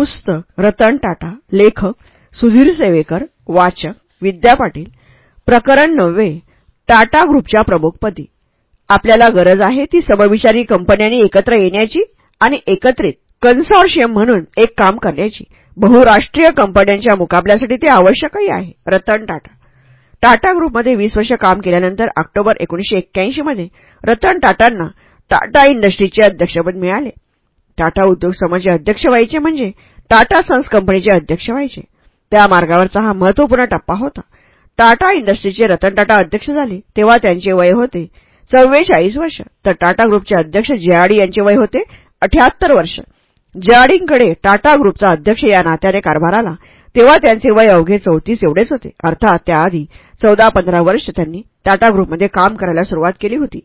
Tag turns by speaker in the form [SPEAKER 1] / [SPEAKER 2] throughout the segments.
[SPEAKER 1] पुस्तक रतन टाटा लेखक सुधीर सेवेकर वाचक विद्या पाटील प्रकरण नववे टाटा ग्रुपच्या प्रमुखपदी. आपल्याला गरज आहे ती समविचारी कंपन्यांनी एकत्र येण्याची आणि एकत्रित कन्सॉर्शियम म्हणून एक काम करण्याची. बहुराष्ट्रीय कंपन्यांच्या मुकाबल्यासाठी ते आवश्यकही आहे. रतन टाटा. टाटा ग्रुपमध्ये वीस वर्ष काम केल्यानंतर ऑक्टोबर एकोणीशे एक्क्याऐंशी मध्ये रतन टाटांना टाटा इंडस्ट्रीचे अध्यक्षपद मिळाले. टाटा उद्योग समाजाचे अध्यक्ष व्हायचे म्हणजे टाटा सन्स कंपनीचे अध्यक्ष व्हायचे. त्या मार्गावरचा हा महत्त्वपूर्ण टप्पा होता. टाटा इंडस्ट्रीचे रतन टाटा अध्यक्ष झाले तेव्हा त्यांचे वय होते चव्वेचाळीस वर्ष. तर टाटा ग्रुपचे अध्यक्ष जेआडी यांचे वय होते अठ्याहत्तर वर्ष. जेआडींकडे टाटा ग्रुपचा अध्यक्ष या नात्याने कारभार आला. तेव्हा त्यांचे वय अवघे चौतीस एवढेच होते. अर्थात त्याआधी चौदा पंधरा वर्ष त्यांनी टाटा ग्रुपमध्ये काम करायला सुरुवात केली होती.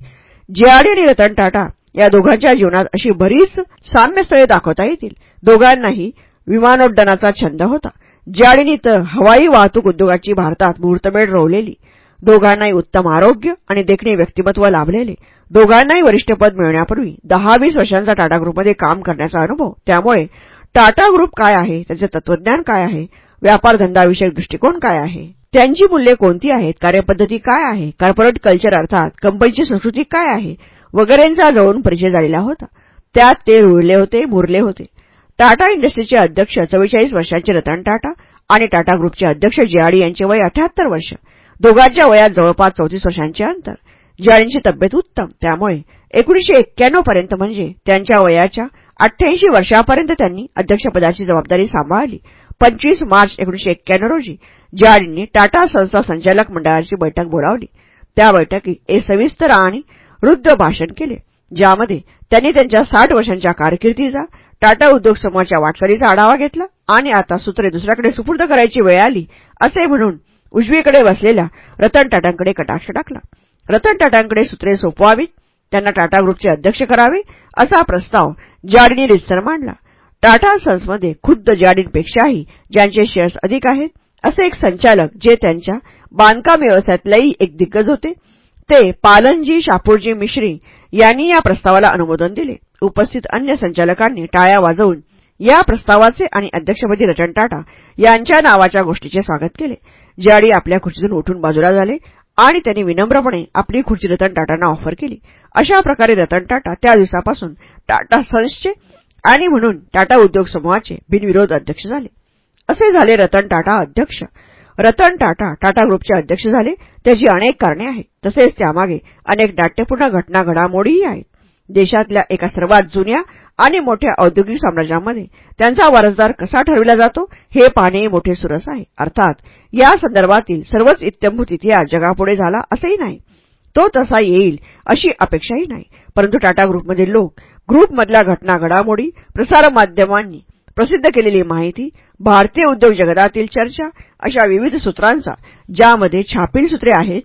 [SPEAKER 1] जेआडी आणि रतन टाटा या दोघांच्या जीवनात अशी बरीच साम्यस्थळे दाखवता येतील. दोघांनाही विमानोड्डाणाचा छंद होता. ज्याडीनी तर हवाई वाहतूक उद्योगाची भारतात मुहूर्तमेढ रोवलेली दोघांनाही उत्तम आरोग्य आणि देखणे व्यक्तिमत्व लाभलेले दोघांनाही वरिष्ठपद मिळण्यापूर्वी दहा वीस वर्षांचा टाटा ग्रुपमध्ये काम करण्याचा अनुभव. त्यामुळे टाटा ग्रुप काय आहे? त्याचे तत्वज्ञान काय आहे? व्यापारधंदाविषयक दृष्टिकोन काय आहे? त्यांची मूल्ये कोणती आहेत? कार्यपद्धती काय आहे? कॉर्पोरेट कल्चर अर्थात कंपनीची संस्कृती काय आहे? वगैरेंचा जवळून परिचय झालेला होता. त्यात ते रुळले होते मुरले होते. टाटा इंडस्ट्रीचे अध्यक्ष चव्वेचाळीस वर्षांचे रतन टाटा आणि टाटा ग्रुपचे अध्यक्ष जेआडी यांचे वय अठ्याहत्तर वर्ष. दोघांच्या वयात जवळपास चौतीस वर्षांचे अंतर. जेआडींची तब्येत उत्तम. त्यामुळे एकोणीशे एक्क्याण्णव पर्यंत म्हणजे त्यांच्या वयाच्या अठ्ठ्याऐंशी वर्षापर्यंत त्यांनी अध्यक्षपदाची जबाबदारी सांभाळली. पंचवीस मार्च एकोणीशे एक्क्याण्णव रोजी जेआडींनी टाटा संस्था संचालक मंडळाची बैठक बोलावली. त्या बैठकीत एक सविस्तर आणि वृद्ध भाषण केले ज्यामध्ये त्यांनी त्यांच्या साठ वर्षांच्या कारकिर्दीचा टाटा उद्योग समूहाच्या वाटचालीचा आढावा घेतला आणि आता सूत्रे दुसऱ्याकडे सुपूर्द करायची वेळ आली असे म्हणून उजवीकडे बसलेल्या रतन टाटांकडे कटाक्ष टाकला. रतन टाटांकडे सूत्रे सोपवावीत त्यांना टाटा ग्रुपचे अध्यक्ष करावे असा प्रस्ताव जाडीने रितसर मांडला. टाटा सन्समध्ये खुद्द जाडींपेक्षाही ज्यांचे शेअर्स अधिक आहेत असे एक संचालक जे त्यांच्या बांधकाम व्यवसायातलेही एक दिग्गज होते ते पालनजी शापूरजी मिश्री यांनी या प्रस्तावाला अनुमोदन दिले. उपस्थित अन्य संचालकांनी टाळ्या वाजवून या प्रस्तावाचे आणि अध्यक्षपदी रतन टाटा यांच्या नावाच्या गोष्टीचे स्वागत केले. ज्याडी आपल्या खुर्चीतून उठून बाजूला झाले आणि त्यांनी विनम्रपणे आपली खुर्ची रतन टाटांना ऑफर केली. अशा प्रकारे रतन टाटा त्या दिवसापासून टाटा सन्सचे आणि म्हणून टाटा उद्योग समूहाचे बिनविरोध अध्यक्ष झाले. असे झाले रतन टाटा अध्यक्ष. रतन टाटा टाटा ग्रुपचे अध्यक्ष झाले. त्याची अनेक कारणे आहेत. तसेच त्यामागे अनेक नाट्यपूर्ण घटना घडामोडीही आहेत. देशातल्या एका सर्वात जुन्या आणि मोठ्या औद्योगिक साम्राज्यामध्ये त्यांचा वारसदार कसा ठरविला जातो हे पाहणे मोठे सुरस आहे. अर्थात या संदर्भातील सर्वच इत्यंभूत इतिहास जगापुढे झाला असंही नाही. तो तसा येईल अशी अपेक्षाही नाही. परंतु टाटा ग्रुपमधील लोक ग्रुपमधल्या घटना घडामोडी प्रसारमाध्यमांनी प्रसिद्ध केलेली माहिती भारतीय उद्योग जगतातील चर्चा अशा विविध सूत्रांचा ज्यामध्ये छापील सूत्रे आहेत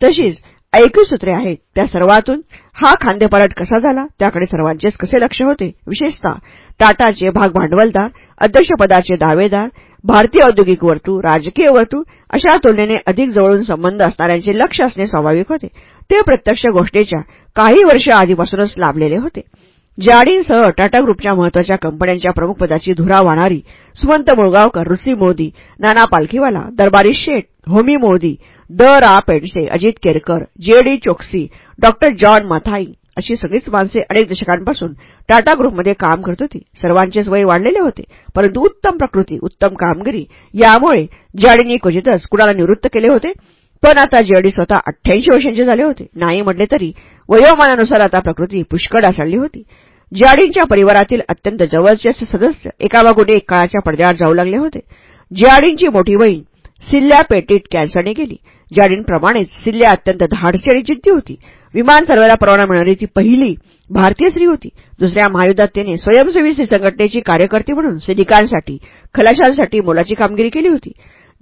[SPEAKER 1] तशीच ऐकू सूत्रे आहेत. त्या सर्वातून हा खांदेपालट कसा झाला त्याकडे सर्वांचेच कसे लक्ष होते? विशेषतः टाटाचे भाग भांडवलदार अध्यक्षपदाचे दावेदार भारतीय औद्योगिक वर्तू राजकीय वर्तू अशा तुलनेने अधिक जवळून संबंध असणाऱ्यांचे लक्ष असणे स्वाभाविक होते. ते प्रत्यक्ष गोष्टीच्या काही वर्ष आधीपासूनच लाभलेले होते. जाडींसह टाटा ग्रुपच्या महत्त्वाच्या कंपन्यांच्या प्रमुखपदाची धुरा वाहणारी सुमंत मुळगावकर रुसी मोदी नाना पालखीवाला दरबारी शेठ होमी मोदी द रा Pendse Ajit Kerkar J D Chokshi doctor John Mathai अशी सगळीच माणसे अनेक दशकांपासून टाटा ग्रुपमध्ये काम करत होती. सर्वांचेच वय वाढलेले होते परंतु उत्तम प्रकृती उत्तम कामगिरी यामुळे जाडींनी क्वचितच कुणाला निवृत्त केले होते? पण आता जेडी स्वतः अठ्ठ्याऐंशी वर्षांचे झाले होते. नाही म्हटले तरी वयोमानानुसार आता प्रकृती पुष्कळ आसळली होती. जियाडींच्या परिवारातील अत्यंत जवळचे सदस्य एकामागून एक काळाच्या पडद्यावर जाऊ लागले होते. जियाडींची मोठी बहीण सिल्ल्या पेटीट कॅन्सरने गेली. जाडींप्रमाणेच सिल्ल्या अत्यंत धाडसी आणि जिद्दी होती. विमान सर्वाला परवाना मिळणारी ती पहिली भारतीय स्त्री होती. दुसऱ्या महायुद्धात तिने स्वयंसेवी संघटनेची कार्यकर्ती म्हणून सैनिकांसाठी खलाशांसाठी मोलाची कामगिरी केली होती.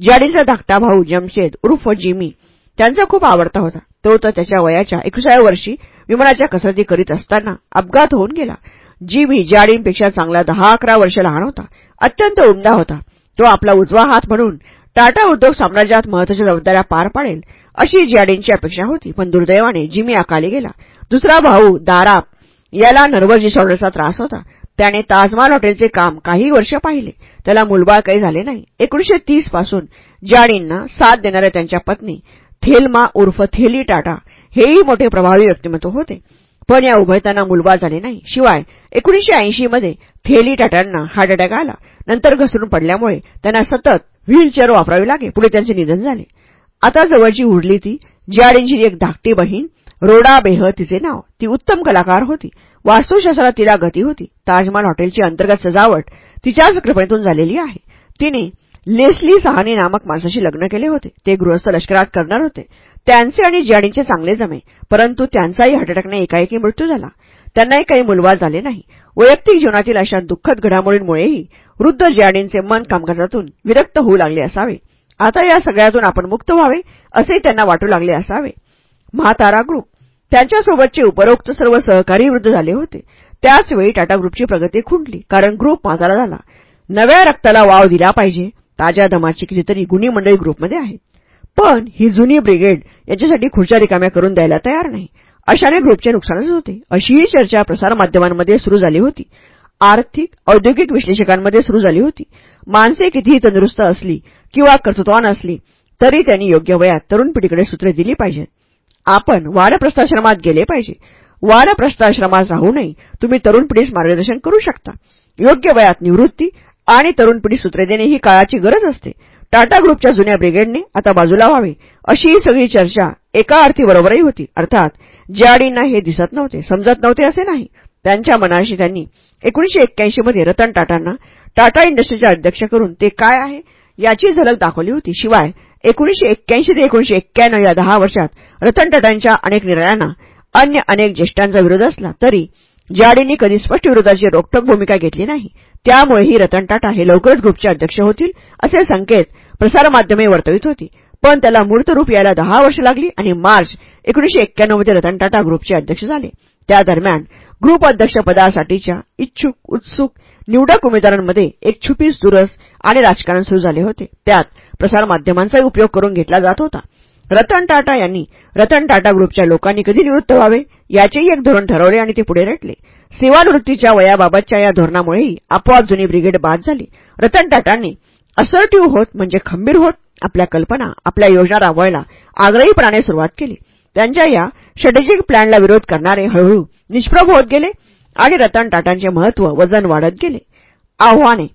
[SPEAKER 1] जाडींचा धाकटा भाऊ जमशेद उर्फ जिमी त्यांचा खूप आवडता होता. तो तर त्याच्या वयाच्या एकविसाव्या वर्षी विमानाच्या कसरती करीत असताना अपघात होऊन गेला. जिमी जाडींपेक्षा चांगला दहा अकरा वर्ष लहान होता. अत्यंत उमदा होता. तो आपला उजवा हात म्हणून टाटा उद्योग साम्राज्यात महत्त्वाच्या जबाबदाऱ्या पार पाडेल अशी जाडींची अपेक्षा होती. पण दुर्दैवाने जिमी अकाली गेला. दुसरा भाऊ दाराप याला नर्वस डिसऑर्डरचा त्रास होता. त्याने ताजमहाल हॉटेलचे काम काही वर्ष पाहिले. त्याला मुलबाळ काही झाले नाही. एकोणीशे तीसपासून जाडींना साथ देणाऱ्या त्यांच्या पत्नी थेलमा उर्फ थेली टाटा. हेही मोठे प्रभावी व्यक्तिमत्व होते. पण या उभयतांना मुलबा झाले नाही. शिवाय एकोणीशे ऐंशी मध्ये थेली टाटांना हार्ट अटॅक आला. नंतर घसरून पडल्यामुळे त्यांना सतत व्हीलचेअर वापरावी लागे. पुढे त्यांचे निधन झाले. आता जवळची उरली ती जियाडींची एक धाकटी बहीण रोडा बेह तिचे नाव. ती उत्तम कलाकार होती. वास्तुशास्त्रात तिला गती होती. ताजमहाल हॉटेलची अंतर्गत सजावट तिच्याच कृपेतून झालेली आहे. तिने लेस्ली सहानी नामक माणसाशी लग्न केले होते. ते गृहस्थ लष्करात करणार होते. त्यांचे आणि जियाडींचे चांगले जमे परंतु त्यांचाही हटटकने एकाएकी मृत्यू झाला. त्यांनाही काही मुलवा झाले नाही. वैयक्तिक जीवनातील अशा दुःखद घडामोडींमुळेही वृद्ध जियाडींचे मन कामकाजातून विरक्त होऊ लागले असावे. आता या सगळ्यातून आपण मुक्त व्हावे असेही त्यांना वाटू लागले असावे. महातारा ग्रुप त्यांच्यासोबतचे उपरोक्त सर्व सहकारी वृद्ध झाले होते. त्याचवेळी टाटा ग्रुपची प्रगती खुंटली कारण ग्रुप म्हातारा झाला. नव्या रक्ताला वाव दिला पाहिजे. ताज्या दमाची कितीतरी गुणी मंडळी ग्रुपमध्ये आहेत. पण ही जुनी ब्रिगेड याच्यासाठी खुर्च्या रिकाम्या करून द्यायला तयार नाही. अशाने ग्रुपचे नुकसानच होते. अशीही चर्चा प्रसारमाध्यमांमध्ये सुरू झाली होती. आर्थिक औद्योगिक विश्लेषकांमध्ये सुरू झाली होती. माणसे कितीही तंदुरुस्त असली किंवा कर्तृत्वान असली तरी त्यांनी योग्य वयात तरुण पिढीकडे सूत्रे दिली पाहिजेत. आपण वानप्रस्थाश्रमात गेले पाहिजे. वानप्रस्थाश्रमात राहूनही तुम्ही तरुण पिढीस मार्गदर्शन करू शकता. योग्य वयात निवृत्ती आणि तरुण पिढी सूत्रे देणे ही काळाची गरज असते. टाटा ग्रुपच्या जुन्या ब्रिगेडने आता बाजूला व्हावे अशी ही सगळी चर्चा एका अर्थी होती. अर्थात ज्याडींना हे दिसत नव्हते समजत नव्हते असे नाही. त्यांच्या मनाशी त्यांनी एकोणीशे एक्क्याऐंशीमध्ये रतन टाटांना टाटा इंडस्ट्रीचे अध्यक्ष करून ते काय आहे याची झलक दाखवली होती. शिवाय एकोणीशे एक्क्याऐंशी ते एकोणीशे एक्क्याण्णव या दहा वर्षात रतन टाटांच्या अनेक निर्णयांना अन्य अनेक ज्येष्ठांचा विरोध असला तरी जाडींनी कधी स्पष्ट विरोधाची रोखठोक भूमिका घेतली नाही. त्यामुळेही रतन टाटा हे लवकरच ग्रुपचे अध्यक्ष होतील असे संकेत प्रसारमाध्यमे वर्तवित होती. पण त्याला मूर्त रूप यायला दहा वर्ष लागली आणि मार्च एकोणीशे एक्क्याण्णवमध्ये रतन टाटा ग्रुपचे अध्यक्ष झाले. त्या दरम्यान ग्रुप अध्यक्षपदासाठीच्या इच्छुक उत्सुक निवडक उमेदवारांमध्ये एक छुपीस दुरस आणि राजकारण सुरू झाले होते. त्यात प्रसारमाध्यमांचाही उपयोग करून घेतला जात होता. रतन टाटा यांनी रतन टाटा ग्रुपच्या लोकांनी कधी निवृत्त व्हावे? याचेही एक धोरण ठरवले आणि ते पुढे रेटले. सेवानिवृत्तीच्या वयाबाबतच्या या धोरणामुळेही आपोआप जुनी ब्रिगेड बाद झाली. रतन टाटांनी असर्टिव्ह होत म्हणजे खंबीर होत आपल्या कल्पना आपल्या योजना राबवायला आग्रहीपणाने सुरुवात केली. त्यांच्या या स्ट्रॅटेजिक प्लॅनला विरोध करणारे हळूहळू निष्प्रभ होत गेले आणि रतन टाटांचे महत्त्व वजन वाढत गेले. आव्हाने.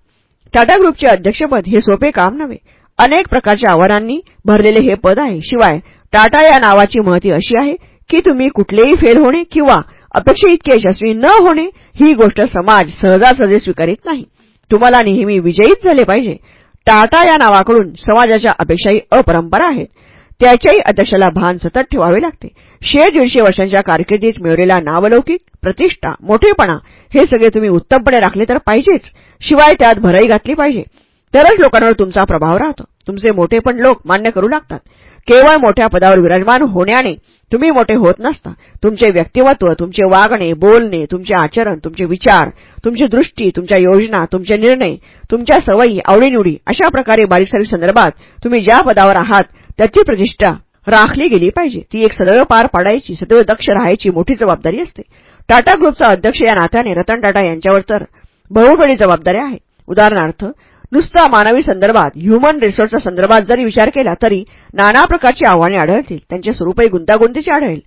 [SPEAKER 1] टाटा ग्रुपचे अध्यक्षपद हे सोपे काम नव्हे. अनेक प्रकारच्या आव्हानांनी भरलेले हे पद आहे. शिवाय टाटा या नावाची महती अशी आहे की तुम्ही कुठलेही फेल होणे किंवा अपेक्षेइतके यशस्वी न होणे ही गोष्ट समाज सहजासहजी स्वीकारित नाही. तुम्हाला नेहमी विजयीच झाले पाहिजे. टाटा या नावाकडून समाजाच्या अपेक्षाही अपरंपरा आहेत. त्याच्याही अध्यक्षाला भान सतत ठेवावे लागते. शे दीडशे वर्षांच्या कारकिर्दीत मिळवलेला नावलौकिक प्रतिष्ठा मोठेपणा हे सगळे तुम्ही उत्तमपणे राखले तर पाहिजेच. शिवाय त्यात भरही घातली पाहिजे. तरच लोकांवर तुमचा प्रभाव राहतो. तुमचे मोठेपण लोक मान्य करू लागतात. केवळ मोठ्या पदावर विराजमान होण्याने तुम्ही मोठे होत नसता. तुमचे व्यक्तिमत्व तुमचे वागणे बोलणे तुमचे आचरण तुमचे विचार तुमची दृष्टी तुमच्या योजना तुमचे निर्णय तुमच्या सवयी आवडीनिवडी अशा प्रकारे बारीकसारीक संदर्भात तुम्ही ज्या पदावर आहात त्याची प्रतिष्ठा राखली गेली पाहिजे. ती एक सदैव पार पाडायची सदैव दक्ष राहायची मोठी जबाबदारी असते. टाटा ग्रुपचा अध्यक्ष या नात्याने रतन टाटा यांच्यावर तर बहुबडी जबाबदाऱ्या आहेत. उदाहरणार्थ नुसता मानवी संदर्भात ह्युमन रिसोर्सच्या संदर्भात जरी विचार केला तरी नाना प्रकारची आव्हाने आढळतील. त्यांचे स्वरूपही गुंतागुंतीचे आढळेल.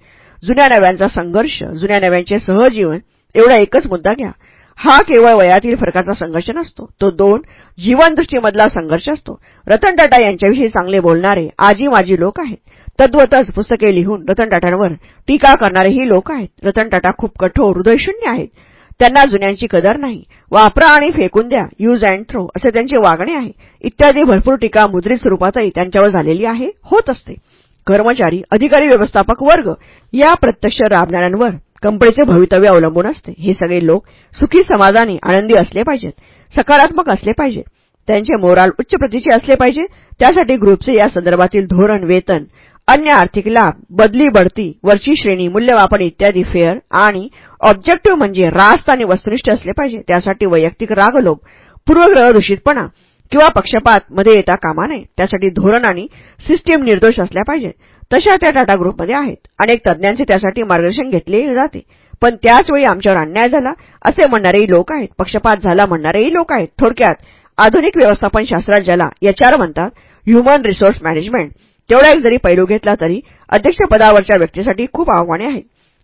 [SPEAKER 1] जुन्या नव्यांचा संघर्ष जुन्या नव्यांचे सहजीवन एवढा एकच मुद्दा घ्या. हा केवळ वयातील फरकाचा संघर्ष नसतो. तो दोन जीवनदृष्टीमधला संघर्ष असतो. रतन टाटा यांच्याविषयी चांगले बोलणारे आजी माजी लोक आहेत. तद्वतच पुस्तके लिहून रतन टाटांवर टीका करणारेही लोक आहेत. रतन टाटा खूप कठोर हृदयशून्य आहेत. त्यांना जुन्यांची कदर नाही. वापरा आणि फेकून द्या. यूज अँड थ्रो असे त्यांचे वागणे आहे. इत्यादी भरपूर टीका मुद्रित स्वरूपातही त्यांच्यावर झालेली आहे. होत असते. कर्मचारी अधिकारी व्यवस्थापक वर्ग या प्रत्यक्ष राबणाऱ्यांवर कंपनीचे भवितव्य अवलंबून असते. हे सगळे लोक सुखी समाजाने आनंदी असले पाहिजेत. सकारात्मक असले पाहिजेत. त्यांचे मोराल उच्च प्रतीचे असले पाहिजे त्यासाठी ग्रुपचे या संदर्भातील धोरण वेतन अन्य आर्थिक लाभ बदली बढती वरची श्रेणी मूल्यमापन इत्यादी फेअर आणि ऑब्जेक्टिव्ह म्हणजे रास्त आणि वस्तुनिष्ठ असले पाहिजे. त्यासाठी वैयक्तिक रागलोभ पूर्वग्रह दूषितपणा किंवा पक्षपात मध्ये येता कामा नये. त्यासाठी धोरण आणि सिस्टीम निर्दोष असल्या पाहिजेत तशा त्या टाटा ग्रुपमध्ये आहेत. अनेक तज्ज्ञांचे त्यासाठी मार्गदर्शन घेतले जाते. पण त्याचवेळी आमच्यावर अन्याय झाला असे म्हणणारेही लोक आहेत. पक्षपात झाला म्हणणारेही लोक आहेत. थोडक्यात आधुनिक व्यवस्थापन शास्त्रात ज्याला एचआर म्हणतात ह्युमन रिसोर्स मॅनेजमेंट तेवढा एक जरी पैलू घेतला तरी अध्यक्षपदावरच्या व्यक्तीसाठी खूप आव्हाने आहेत.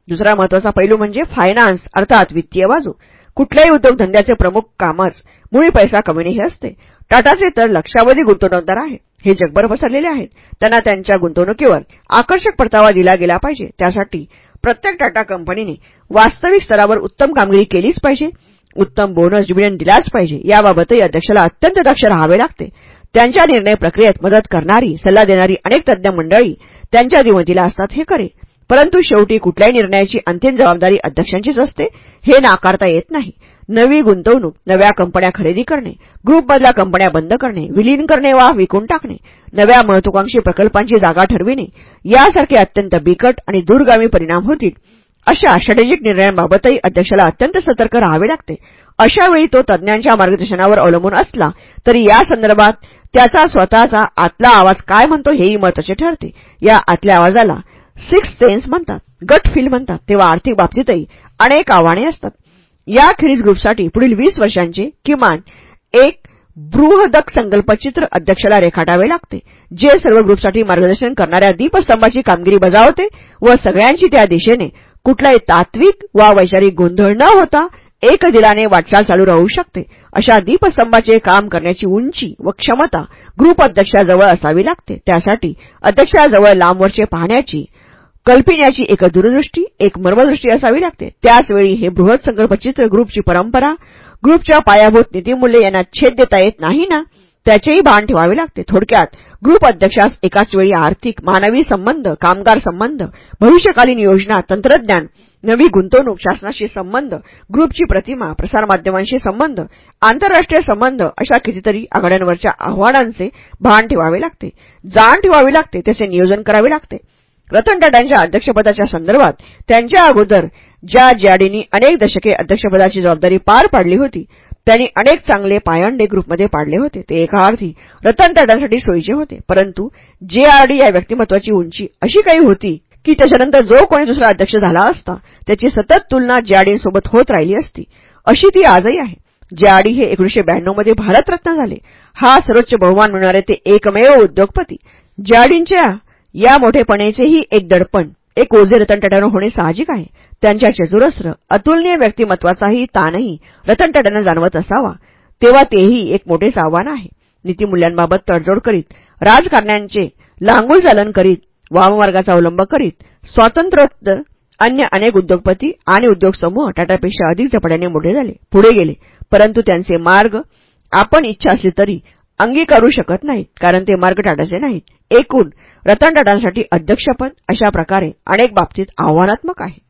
[SPEAKER 1] दुसरा महत्त्वाचा पैलू म्हणजे फायनान्स अर्थात वित्तीय बाजू. कुठल्याही उद्योगधंद्याचे प्रमुख कामच मुळी पैसा कमविणे हे असते. टाटाचे तर लक्षावधी गुंतवणूकदार आहेत. हे जगभर पसरलेले आहेत. त्यांना त्यांच्या गुंतवणुकीवर आकर्षक परतावा दिला गेला पाहिजे. त्यासाठी प्रत्येक टाटा कंपनीने वास्तविक स्तरावर उत्तम कामगिरी केलीच पाहिजे. उत्तम बोनस डिव्हिडंड दिलाच पाहिजे. याबाबतही अध्यक्षाला अत्यंत दक्ष राहावे लागते. त्यांच्या निर्णय प्रक्रियेत मदत करणारी सल्ला देणारी अनेक तज्ज्ञ मंडळी त्यांच्या दिमतीला असतात हे करे परंतु शेवटी कुठल्याही निर्णयाची अंतिम जबाबदारी अध्यक्षांचीच असते हे नाकारता येत नाही. नवी गुंतवणूक नव्या कंपन्या खरेदी करणे ग्रुपमधल्या कंपन्या बंद करणे विलीन करणे वा विकून टाकणे नव्या महत्वाकांक्षी प्रकल्पांची जागा ठरविणे यासारखे अत्यंत बिकट आणि दूरगामी परिणाम होतील. अशा स्ट्रॅटेजिक निर्णयांबाबतही अध्यक्षाला अत्यंत सतर्क राहावे लागते. अशावेळी तो तज्ज्ञांच्या मार्गदर्शनावर अवलंबून असला तरी या संदर्भात त्याचा स्वतःचा आतला आवाज काय म्हणतो हेही महत्त्वाचे ठरते. या आतल्या आवाजाला सिक्स सेन्स म्हणतात गट फील म्हणतात तेव्हा आर्थिक बाबतीतही अनेक आव्हाने असतात. या याखेरीज ग्रुपसाठी पुढील वीस वर्षांचे किमान एक बृहदक संकल्पचित्र अध्यक्षाला रेखाटावे लागते जे सर्व ग्रुपसाठी मार्गदर्शन करणाऱ्या दीपस्तंभाची कामगिरी बजावते व सगळ्यांशी त्या दिशेने कुठलाही तात्विक वा वैचारिक गोंधळ न होता एक दिलाने वाटचाल चालू राहू शकते. अशा दीपस्तंभाचे काम करण्याची उंची व क्षमता ग्रुप अध्यक्षाजवळ असावी लागते. त्यासाठी अध्यक्षाजवळ लांबवरचे पाहण्याची कल्पिण्याची एक दूरदृष्टी एक मर्मदृष्टी असावी लागते. त्याचवेळी हे बृहत संकल्पचित्र ग्रुपची परंपरा ग्रुपच्या पायाभूत नीतीमूल्ये यांना छेद देता येत नाही ना त्याचेही भान ठेवावे लागते. थोडक्यात ग्रुप अध्यक्षास एकाच वेळी आर्थिक मानवी संबंध कामगार संबंध भविष्यकालीन योजना तंत्रज्ञान नवी गुंतवणूक शासनाशी संबंध ग्रुपची प्रतिमा प्रसारमाध्यमांशी संबंध आंतरराष्ट्रीय संबंध अशा कितीतरी आघाड्यांवरच्या आव्हानांचे भान ठेवावे लागते. जाण ठेवावी लागते त्याचे नियोजन करावे लागते. रतन टाटांच्या अध्यक्षपदाच्या संदर्भात त्यांच्या अगोदर ज्या ज्याडींनी अनेक दशके अध्यक्षपदाची जबाबदारी पार पाडली होती त्यांनी अनेक चांगले पायंडे ग्रुपमध्ये पाडले होते. ते एका अर्थी रतन टाटांसाठी सोयीचे होते. परंतु जेआरडी या व्यक्तिमत्वाची उंची अशी काही होती की त्याच्यानंतर जो कोणी दुसरा अध्यक्ष झाला असता त्याची सतत तुलना ज्याडींसोबत होत राहिली असती अशी ती आजही आहे. ज्याडी हे एकोणीशे ब्याण्णवमध्ये भारतरत्न झाले हा सर्वोच्च बहुमान मिळणारे ते एकमेव उद्योगपती. ज्याडींच्या या मोठेपणेचेही एक दडपण एक ओझे रतन टाटानं होणे साहजिक आहे. त्यांच्या चतुरस्र अतुलनीय व्यक्तिमत्वाचाही ताणही रतन टाटांना जाणवत असावा तेव्हा तेही एक मोठेच आव्हान आहे. नीतीमूल्यांबाबत तडजोड करीत राजकारण्यांचे लांगुलचालन करीत वाममार्गाचा अवलंब करीत स्वातंत्र्योत्तर अन्य अनेक उद्योगपती आणि उद्योग समूह टाटापेक्षा अधिक झपाट्याने मोठे झाले पुढे गेले. परंतु त्यांचे मार्ग आपण इच्छा असली तरी अंगीकारू शकत नाहीत कारण ते मार्ग टाटाचे नाहीत. एकूण रतन टाटांसाठी अध्यक्षपद अशा प्रकारे अनेक बाबतीत आव्हानात्मक आहे.